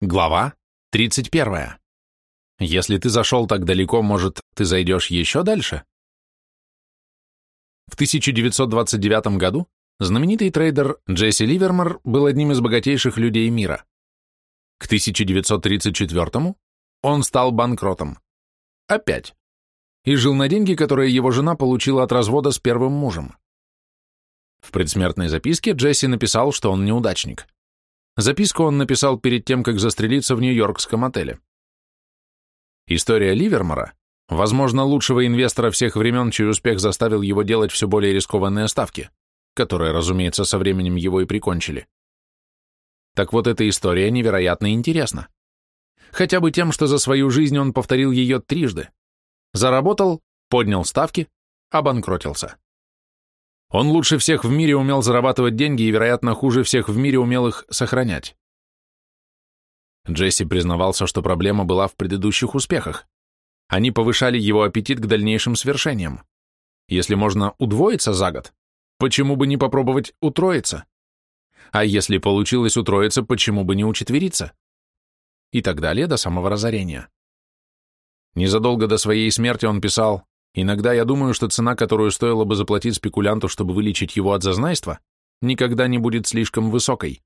Глава 31. Если ты зашел так далеко, может, ты зайдешь еще дальше? В 1929 году знаменитый трейдер Джесси Ливермор был одним из богатейших людей мира. К 1934 он стал банкротом. Опять. И жил на деньги, которые его жена получила от развода с первым мужем. В предсмертной записке Джесси написал, что он неудачник. Записку он написал перед тем, как застрелиться в Нью-Йоркском отеле. История Ливермора, возможно, лучшего инвестора всех времен, чей успех заставил его делать все более рискованные ставки, которые, разумеется, со временем его и прикончили. Так вот, эта история невероятно интересна. Хотя бы тем, что за свою жизнь он повторил ее трижды. Заработал, поднял ставки, обанкротился. Он лучше всех в мире умел зарабатывать деньги и, вероятно, хуже всех в мире умел их сохранять. Джесси признавался, что проблема была в предыдущих успехах. Они повышали его аппетит к дальнейшим свершениям. Если можно удвоиться за год, почему бы не попробовать утроиться? А если получилось утроиться, почему бы не учетвериться? И так далее до самого разорения. Незадолго до своей смерти он писал Иногда я думаю, что цена, которую стоило бы заплатить спекулянту, чтобы вылечить его от зазнайства, никогда не будет слишком высокой.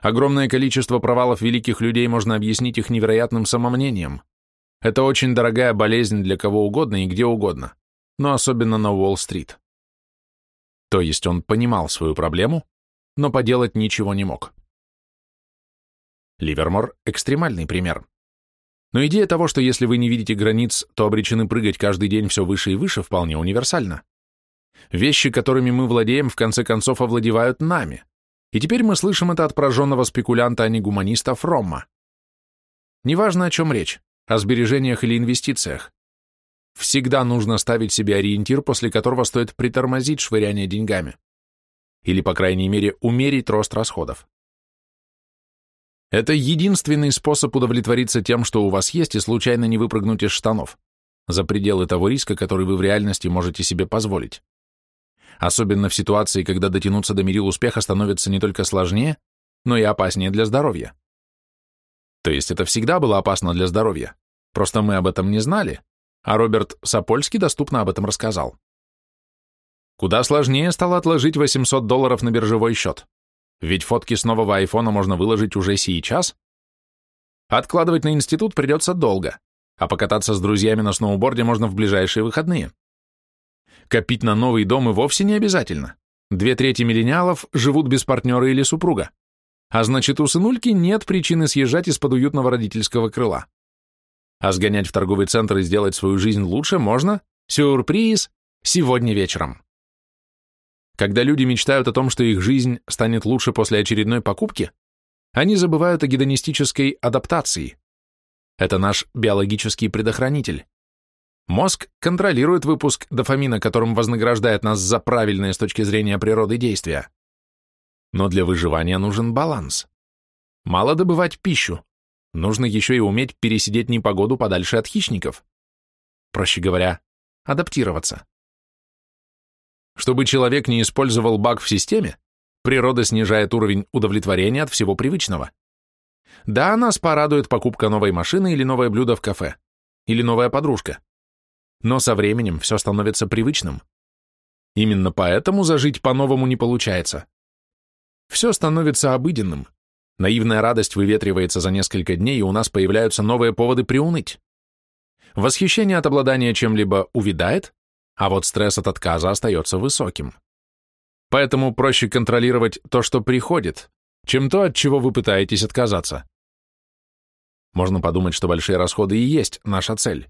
Огромное количество провалов великих людей можно объяснить их невероятным самомнением. Это очень дорогая болезнь для кого угодно и где угодно, но особенно на Уолл-стрит. То есть он понимал свою проблему, но поделать ничего не мог. Ливермор – экстремальный пример. Но идея того, что если вы не видите границ, то обречены прыгать каждый день все выше и выше, вполне универсальна. Вещи, которыми мы владеем, в конце концов овладевают нами. И теперь мы слышим это от пораженного спекулянта, а не гуманиста Фромма. Неважно, о чем речь, о сбережениях или инвестициях. Всегда нужно ставить себе ориентир, после которого стоит притормозить швыряние деньгами. Или, по крайней мере, умерить рост расходов. Это единственный способ удовлетвориться тем, что у вас есть, и случайно не выпрыгнуть из штанов, за пределы того риска, который вы в реальности можете себе позволить. Особенно в ситуации, когда дотянуться до мерил успеха становится не только сложнее, но и опаснее для здоровья. То есть это всегда было опасно для здоровья, просто мы об этом не знали, а Роберт Сапольский доступно об этом рассказал. Куда сложнее стало отложить 800 долларов на биржевой счет. Ведь фотки с нового айфона можно выложить уже сейчас. Откладывать на институт придется долго, а покататься с друзьями на сноуборде можно в ближайшие выходные. Копить на новый дом и вовсе не обязательно. Две трети миллениалов живут без партнера или супруга. А значит, у сынульки нет причины съезжать из-под уютного родительского крыла. А сгонять в торговый центр и сделать свою жизнь лучше можно, сюрприз, сегодня вечером. Когда люди мечтают о том, что их жизнь станет лучше после очередной покупки, они забывают о гедонистической адаптации. Это наш биологический предохранитель. Мозг контролирует выпуск дофамина, которым вознаграждает нас за правильные с точки зрения природы действия. Но для выживания нужен баланс. Мало добывать пищу, нужно еще и уметь пересидеть непогоду подальше от хищников. Проще говоря, адаптироваться. Чтобы человек не использовал баг в системе, природа снижает уровень удовлетворения от всего привычного. Да, нас порадует покупка новой машины или новое блюдо в кафе, или новая подружка. Но со временем все становится привычным. Именно поэтому зажить по-новому не получается. Все становится обыденным. Наивная радость выветривается за несколько дней, и у нас появляются новые поводы приуныть. Восхищение от обладания чем-либо увядает, а вот стресс от отказа остается высоким. Поэтому проще контролировать то, что приходит, чем то, от чего вы пытаетесь отказаться. Можно подумать, что большие расходы и есть наша цель.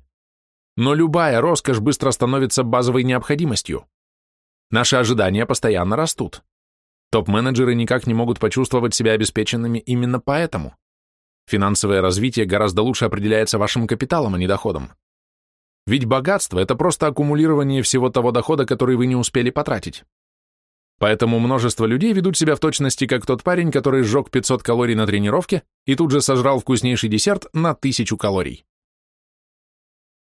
Но любая роскошь быстро становится базовой необходимостью. Наши ожидания постоянно растут. Топ-менеджеры никак не могут почувствовать себя обеспеченными именно поэтому. Финансовое развитие гораздо лучше определяется вашим капиталом, а не доходом. Ведь богатство – это просто аккумулирование всего того дохода, который вы не успели потратить. Поэтому множество людей ведут себя в точности, как тот парень, который сжег 500 калорий на тренировке и тут же сожрал вкуснейший десерт на 1000 калорий.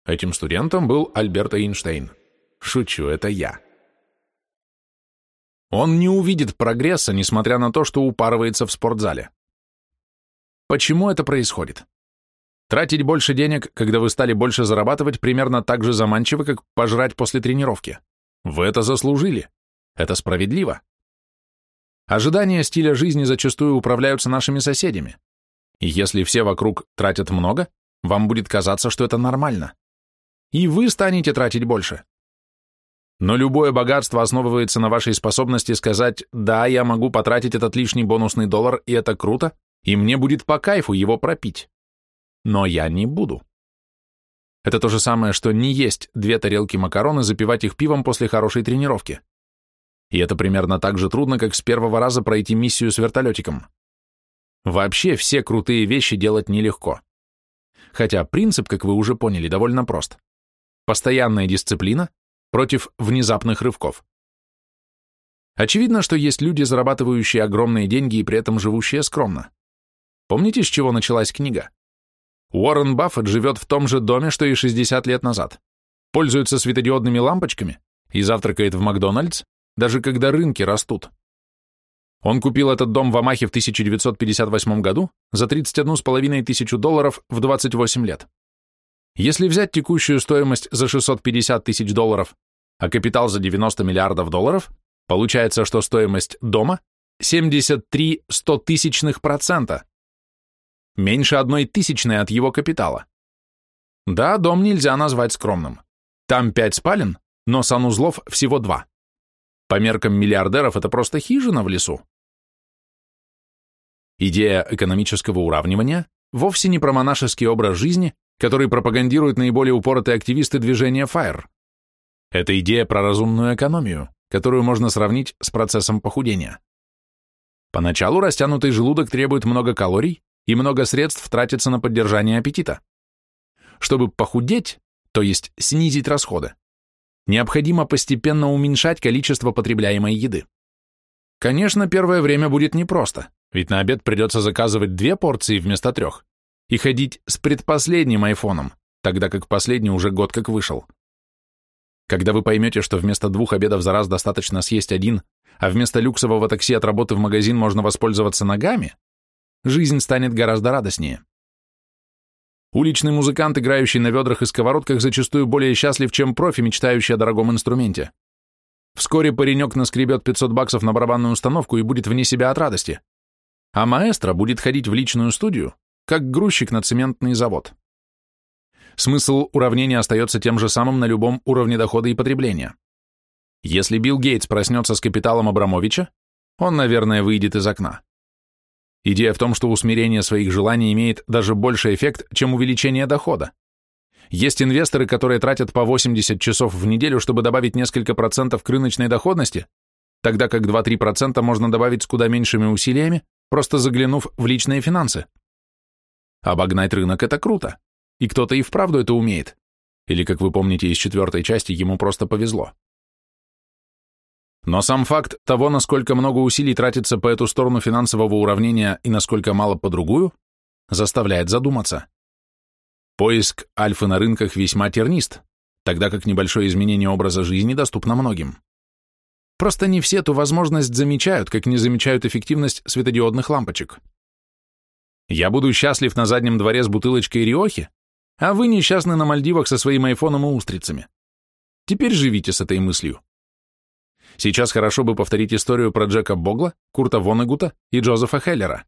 Этим студентом был Альберт Эйнштейн. Шучу, это я. Он не увидит прогресса, несмотря на то, что упарывается в спортзале. Почему это происходит? Тратить больше денег, когда вы стали больше зарабатывать, примерно так же заманчиво, как пожрать после тренировки. Вы это заслужили. Это справедливо. Ожидания стиля жизни зачастую управляются нашими соседями. И если все вокруг тратят много, вам будет казаться, что это нормально. И вы станете тратить больше. Но любое богатство основывается на вашей способности сказать «да, я могу потратить этот лишний бонусный доллар, и это круто, и мне будет по кайфу его пропить. Но я не буду». Это то же самое, что не есть две тарелки макарон и запивать их пивом после хорошей тренировки. И это примерно так же трудно, как с первого раза пройти миссию с вертолетиком. Вообще все крутые вещи делать нелегко. Хотя принцип, как вы уже поняли, довольно прост. Постоянная дисциплина против внезапных рывков. Очевидно, что есть люди, зарабатывающие огромные деньги и при этом живущие скромно. Помните, с чего началась книга? Уоррен Баффет живет в том же доме, что и 60 лет назад. Пользуется светодиодными лампочками и завтракает в Макдональдс, даже когда рынки растут. Он купил этот дом в Амахе в 1958 году за 31,5 тысячу долларов в 28 лет. Если взять текущую стоимость за 650 тысяч долларов, а капитал за 90 миллиардов долларов, получается, что стоимость дома 73 стотысячных процента. Меньше одной тысячной от его капитала. Да, дом нельзя назвать скромным. Там пять спален, но санузлов всего два. По меркам миллиардеров это просто хижина в лесу. Идея экономического уравнивания вовсе не про монашеский образ жизни, который пропагандируют наиболее упоротые активисты движения FIRE. Это идея про разумную экономию, которую можно сравнить с процессом похудения. Поначалу растянутый желудок требует много калорий, и много средств тратится на поддержание аппетита. Чтобы похудеть, то есть снизить расходы, необходимо постепенно уменьшать количество потребляемой еды. Конечно, первое время будет непросто, ведь на обед придется заказывать две порции вместо трех и ходить с предпоследним айфоном, тогда как последний уже год как вышел. Когда вы поймете, что вместо двух обедов за раз достаточно съесть один, а вместо люксового такси от работы в магазин можно воспользоваться ногами, жизнь станет гораздо радостнее. Уличный музыкант, играющий на ведрах и сковородках, зачастую более счастлив, чем профи, мечтающий о дорогом инструменте. Вскоре паренек наскребет 500 баксов на барабанную установку и будет вне себя от радости. А маэстро будет ходить в личную студию, как грузчик на цементный завод. Смысл уравнения остается тем же самым на любом уровне дохода и потребления. Если Билл Гейтс проснется с капиталом Абрамовича, он, наверное, выйдет из окна. Идея в том, что усмирение своих желаний имеет даже больший эффект, чем увеличение дохода. Есть инвесторы, которые тратят по 80 часов в неделю, чтобы добавить несколько процентов к рыночной доходности, тогда как 2-3% можно добавить с куда меньшими усилиями, просто заглянув в личные финансы. Обогнать рынок – это круто, и кто-то и вправду это умеет. Или, как вы помните из четвертой части, ему просто повезло. Но сам факт того, насколько много усилий тратится по эту сторону финансового уравнения и насколько мало по другую, заставляет задуматься. Поиск альфы на рынках весьма тернист, тогда как небольшое изменение образа жизни доступно многим. Просто не все эту возможность замечают, как не замечают эффективность светодиодных лампочек. Я буду счастлив на заднем дворе с бутылочкой риохи, а вы несчастны на Мальдивах со своим айфоном и устрицами. Теперь живите с этой мыслью. Сейчас хорошо бы повторить историю про Джека Богла, Курта Вонегута и Джозефа Хеллера.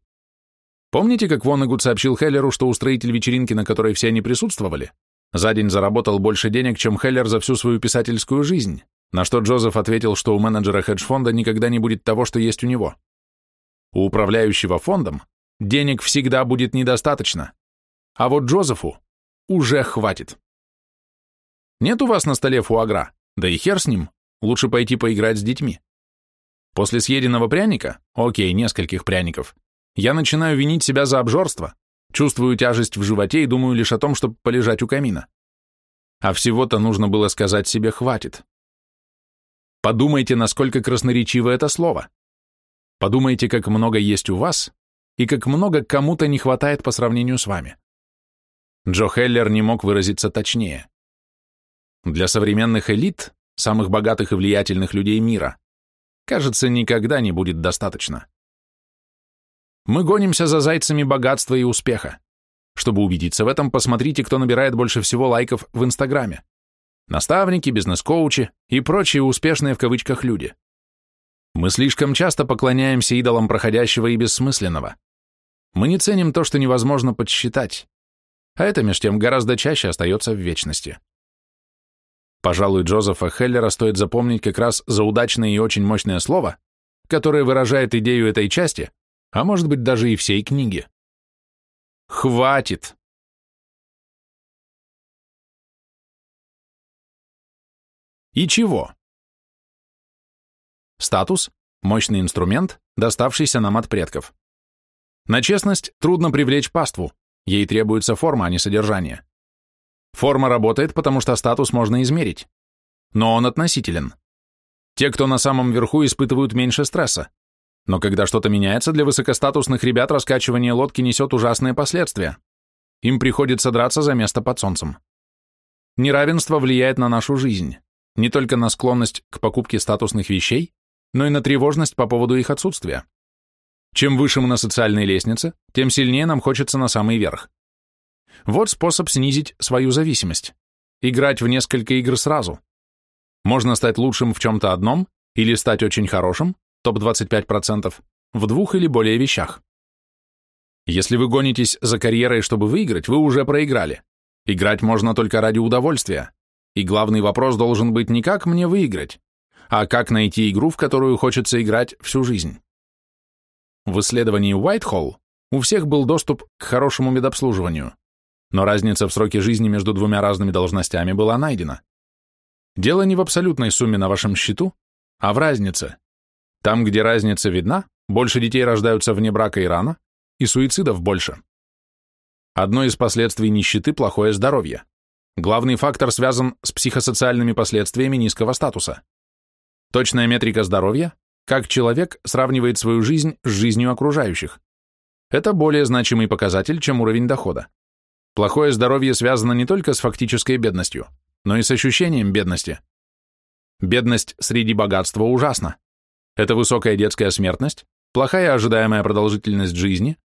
Помните, как Вонегут сообщил Хеллеру, что устроитель вечеринки, на которой все они присутствовали, за день заработал больше денег, чем Хеллер за всю свою писательскую жизнь, на что Джозеф ответил, что у менеджера хедж-фонда никогда не будет того, что есть у него. У управляющего фондом денег всегда будет недостаточно, а вот Джозефу уже хватит. Нет у вас на столе фуагра, да и хер с ним, Лучше пойти поиграть с детьми. После съеденного пряника, окей, нескольких пряников, я начинаю винить себя за обжорство, чувствую тяжесть в животе и думаю лишь о том, чтобы полежать у камина. А всего-то нужно было сказать себе «хватит». Подумайте, насколько красноречиво это слово. Подумайте, как много есть у вас и как много кому-то не хватает по сравнению с вами. Джо Хеллер не мог выразиться точнее. Для современных элит самых богатых и влиятельных людей мира, кажется, никогда не будет достаточно. Мы гонимся за зайцами богатства и успеха. Чтобы убедиться в этом, посмотрите, кто набирает больше всего лайков в Инстаграме. Наставники, бизнес-коучи и прочие успешные в кавычках люди. Мы слишком часто поклоняемся идолам проходящего и бессмысленного. Мы не ценим то, что невозможно подсчитать, а это, меж тем, гораздо чаще остается в вечности. Пожалуй, Джозефа Хеллера стоит запомнить как раз за удачное и очень мощное слово, которое выражает идею этой части, а может быть даже и всей книги. Хватит! И чего? Статус – мощный инструмент, доставшийся нам от предков. На честность трудно привлечь паству, ей требуется форма, а не содержание. Форма работает, потому что статус можно измерить, но он относителен. Те, кто на самом верху, испытывают меньше стресса, но когда что-то меняется, для высокостатусных ребят раскачивание лодки несет ужасные последствия. Им приходится драться за место под солнцем. Неравенство влияет на нашу жизнь, не только на склонность к покупке статусных вещей, но и на тревожность по поводу их отсутствия. Чем выше мы на социальной лестнице, тем сильнее нам хочется на самый верх. Вот способ снизить свою зависимость. Играть в несколько игр сразу. Можно стать лучшим в чем-то одном или стать очень хорошим, топ-25%, в двух или более вещах. Если вы гонитесь за карьерой, чтобы выиграть, вы уже проиграли. Играть можно только ради удовольствия. И главный вопрос должен быть не как мне выиграть, а как найти игру, в которую хочется играть всю жизнь. В исследовании Уайтхолл у всех был доступ к хорошему медобслуживанию, но разница в сроке жизни между двумя разными должностями была найдена. Дело не в абсолютной сумме на вашем счету, а в разнице. Там, где разница видна, больше детей рождаются вне брака и рано, и суицидов больше. Одно из последствий нищеты – плохое здоровье. Главный фактор связан с психосоциальными последствиями низкого статуса. Точная метрика здоровья – как человек сравнивает свою жизнь с жизнью окружающих. Это более значимый показатель, чем уровень дохода. Плохое здоровье связано не только с фактической бедностью, но и с ощущением бедности. Бедность среди богатства ужасна. Это высокая детская смертность, плохая ожидаемая продолжительность жизни,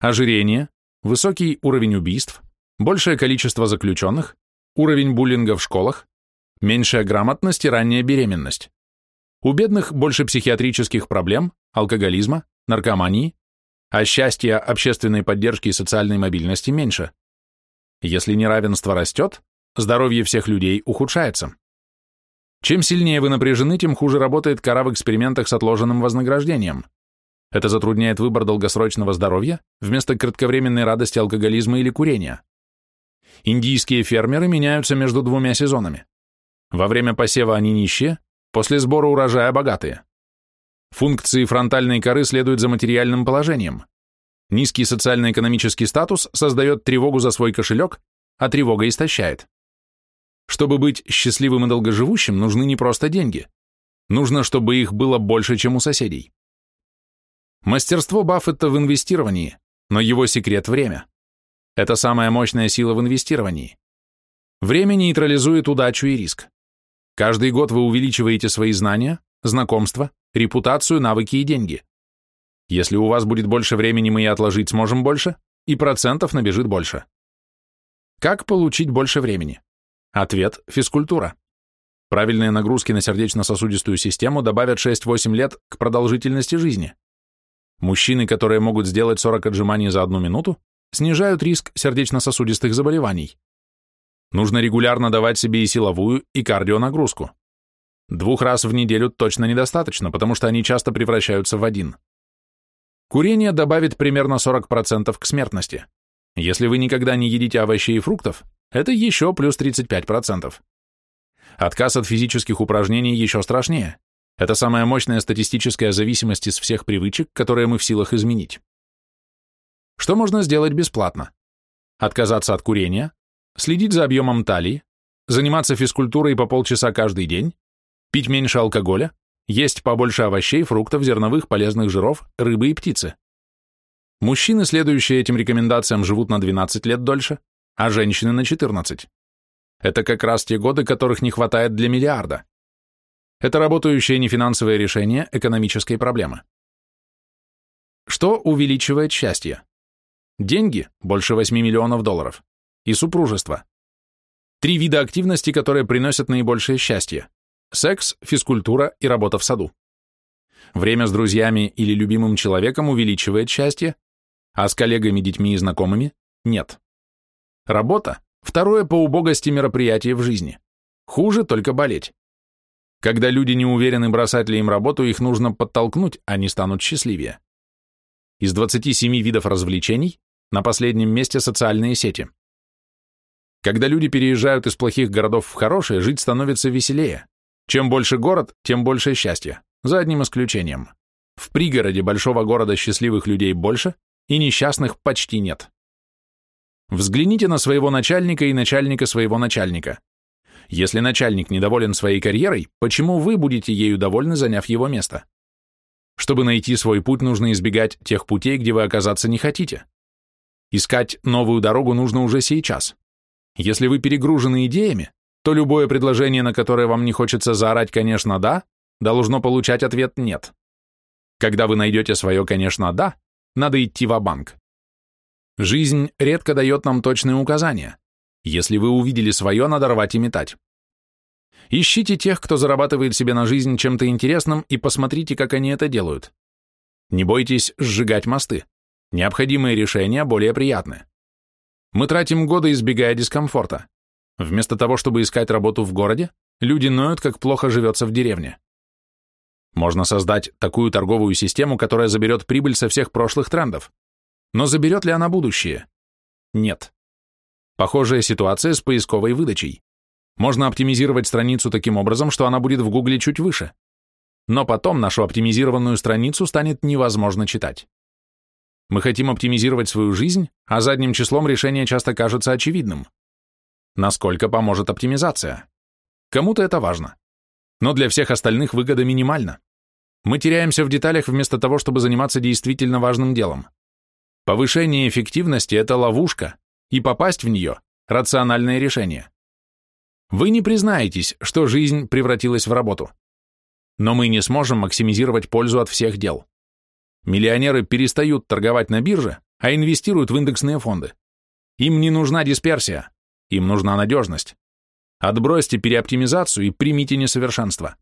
ожирение, высокий уровень убийств, большее количество заключенных, уровень буллинга в школах, меньшая грамотность и ранняя беременность. У бедных больше психиатрических проблем, алкоголизма, наркомании, а счастья, общественной поддержки и социальной мобильности меньше. Если неравенство растет, здоровье всех людей ухудшается. Чем сильнее вы напряжены, тем хуже работает кора в экспериментах с отложенным вознаграждением. Это затрудняет выбор долгосрочного здоровья вместо кратковременной радости алкоголизма или курения. Индийские фермеры меняются между двумя сезонами. Во время посева они нищие, после сбора урожая богатые. Функции фронтальной коры следуют за материальным положением. Низкий социально-экономический статус создает тревогу за свой кошелек, а тревога истощает. Чтобы быть счастливым и долгоживущим, нужны не просто деньги. Нужно, чтобы их было больше, чем у соседей. Мастерство Баффета в инвестировании, но его секрет – время. Это самая мощная сила в инвестировании. Время нейтрализует удачу и риск. Каждый год вы увеличиваете свои знания, знакомства, репутацию, навыки и деньги. Если у вас будет больше времени, мы и отложить сможем больше, и процентов набежит больше. Как получить больше времени? Ответ – физкультура. Правильные нагрузки на сердечно-сосудистую систему добавят 6-8 лет к продолжительности жизни. Мужчины, которые могут сделать 40 отжиманий за одну минуту, снижают риск сердечно-сосудистых заболеваний. Нужно регулярно давать себе и силовую, и кардионагрузку. Двух раз в неделю точно недостаточно, потому что они часто превращаются в один. Курение добавит примерно 40% к смертности. Если вы никогда не едите овощей и фруктов, это еще плюс 35%. Отказ от физических упражнений еще страшнее. Это самая мощная статистическая зависимость из всех привычек, которые мы в силах изменить. Что можно сделать бесплатно? Отказаться от курения, следить за объемом талии, заниматься физкультурой по полчаса каждый день, пить меньше алкоголя, есть побольше овощей, фруктов, зерновых, полезных жиров, рыбы и птицы. Мужчины, следующие этим рекомендациям, живут на 12 лет дольше, а женщины на 14. Это как раз те годы, которых не хватает для миллиарда. Это работающее нефинансовое решение экономической проблемы. Что увеличивает счастье? Деньги – больше 8 миллионов долларов. И супружество. Три вида активности, которые приносят наибольшее счастье. Секс, физкультура и работа в саду. Время с друзьями или любимым человеком увеличивает счастье, а с коллегами, детьми и знакомыми – нет. Работа – второе по убогости мероприятие в жизни. Хуже только болеть. Когда люди не уверены, бросать ли им работу, их нужно подтолкнуть, они станут счастливее. Из 27 видов развлечений на последнем месте социальные сети. Когда люди переезжают из плохих городов в хорошие, жить становится веселее. Чем больше город, тем больше счастья, за одним исключением. В пригороде большого города счастливых людей больше, и несчастных почти нет. Взгляните на своего начальника и начальника своего начальника. Если начальник недоволен своей карьерой, почему вы будете ею довольны, заняв его место? Чтобы найти свой путь, нужно избегать тех путей, где вы оказаться не хотите. Искать новую дорогу нужно уже сейчас. Если вы перегружены идеями, то любое предложение, на которое вам не хочется заорать «конечно, да», должно получать ответ «нет». Когда вы найдете свое «конечно, да», надо идти в банк Жизнь редко дает нам точные указания. Если вы увидели свое, надо рвать и метать. Ищите тех, кто зарабатывает себе на жизнь чем-то интересным, и посмотрите, как они это делают. Не бойтесь сжигать мосты. Необходимые решения более приятны. Мы тратим годы, избегая дискомфорта. Вместо того, чтобы искать работу в городе, люди ноют, как плохо живется в деревне. Можно создать такую торговую систему, которая заберет прибыль со всех прошлых трендов. Но заберет ли она будущее? Нет. Похожая ситуация с поисковой выдачей. Можно оптимизировать страницу таким образом, что она будет в Гугле чуть выше. Но потом нашу оптимизированную страницу станет невозможно читать. Мы хотим оптимизировать свою жизнь, а задним числом решение часто кажется очевидным. Насколько поможет оптимизация? Кому-то это важно. Но для всех остальных выгода минимальна. Мы теряемся в деталях вместо того, чтобы заниматься действительно важным делом. Повышение эффективности – это ловушка, и попасть в нее – рациональное решение. Вы не признаетесь, что жизнь превратилась в работу. Но мы не сможем максимизировать пользу от всех дел. Миллионеры перестают торговать на бирже, а инвестируют в индексные фонды. Им не нужна дисперсия, им нужна надежность. Отбросьте переоптимизацию и примите несовершенство.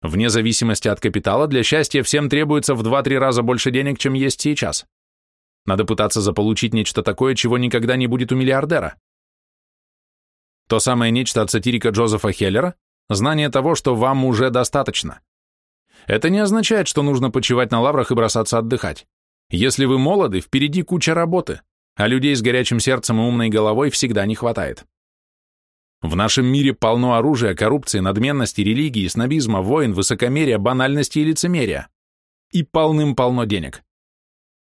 Вне зависимости от капитала, для счастья всем требуется в 2-3 раза больше денег, чем есть сейчас. Надо пытаться заполучить нечто такое, чего никогда не будет у миллиардера. То самое нечто от сатирика Джозефа Хеллера – знание того, что вам уже достаточно. Это не означает, что нужно почивать на лаврах и бросаться отдыхать. Если вы молоды, впереди куча работы, а людей с горячим сердцем и умной головой всегда не хватает. В нашем мире полно оружия, коррупции, надменности, религии, снобизма, войн, высокомерия, банальности и лицемерия. И полным-полно денег.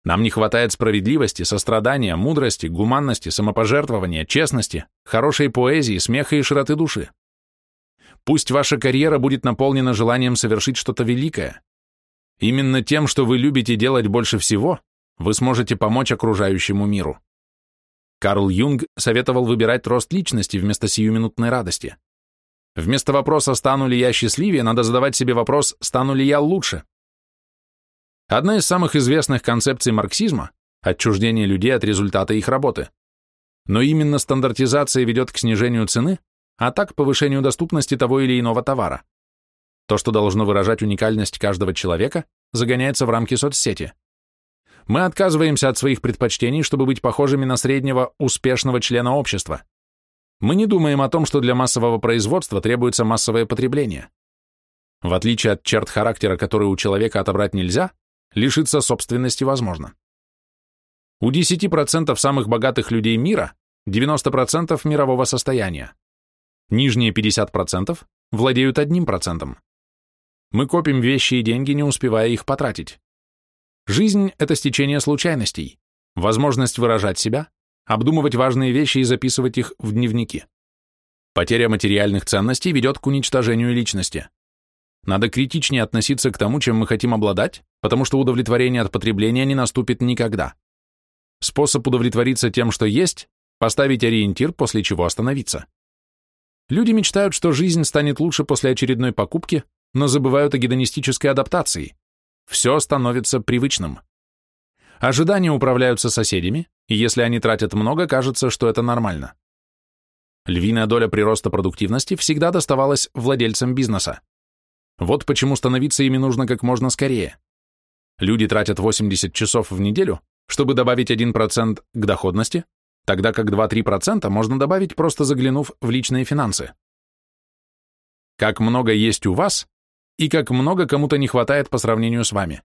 Нам не хватает справедливости, сострадания, мудрости, гуманности, самопожертвования, честности, хорошей поэзии, смеха и широты души. Пусть ваша карьера будет наполнена желанием совершить что-то великое. Именно тем, что вы любите делать больше всего, вы сможете помочь окружающему миру. Карл Юнг советовал выбирать рост личности вместо сиюминутной радости. Вместо вопроса «стану ли я счастливее» надо задавать себе вопрос «стану ли я лучше?». Одна из самых известных концепций марксизма – отчуждение людей от результата их работы. Но именно стандартизация ведет к снижению цены, а так к повышению доступности того или иного товара. То, что должно выражать уникальность каждого человека, загоняется в рамки соцсети. Мы отказываемся от своих предпочтений, чтобы быть похожими на среднего успешного члена общества. Мы не думаем о том, что для массового производства требуется массовое потребление. В отличие от черт характера, которые у человека отобрать нельзя, лишиться собственности возможно. У 10% самых богатых людей мира 90% мирового состояния. Нижние 50% владеют 1%. Мы копим вещи и деньги, не успевая их потратить. Жизнь – это стечение случайностей, возможность выражать себя, обдумывать важные вещи и записывать их в дневники. Потеря материальных ценностей ведет к уничтожению личности. Надо критичнее относиться к тому, чем мы хотим обладать, потому что удовлетворение от потребления не наступит никогда. Способ удовлетвориться тем, что есть, поставить ориентир, после чего остановиться. Люди мечтают, что жизнь станет лучше после очередной покупки, но забывают о гедонистической адаптации. Все становится привычным. Ожидания управляются соседями, и если они тратят много, кажется, что это нормально. Львиная доля прироста продуктивности всегда доставалась владельцам бизнеса. Вот почему становиться ими нужно как можно скорее. Люди тратят 80 часов в неделю, чтобы добавить 1% к доходности, тогда как 2-3% можно добавить, просто заглянув в личные финансы. Как много есть у вас и как много кому-то не хватает по сравнению с вами.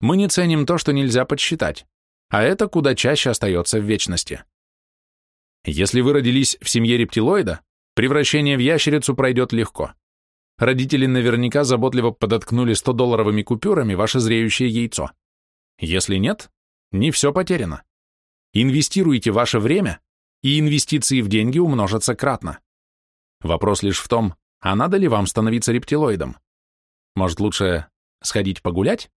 Мы не ценим то, что нельзя подсчитать, а это куда чаще остается в вечности. Если вы родились в семье рептилоида, превращение в ящерицу пройдет легко. Родители наверняка заботливо подоткнули 100-долларовыми купюрами ваше зреющее яйцо. Если нет, не все потеряно. Инвестируйте ваше время, и инвестиции в деньги умножатся кратно. Вопрос лишь в том, а надо ли вам становиться рептилоидом? Может, лучше сходить погулять?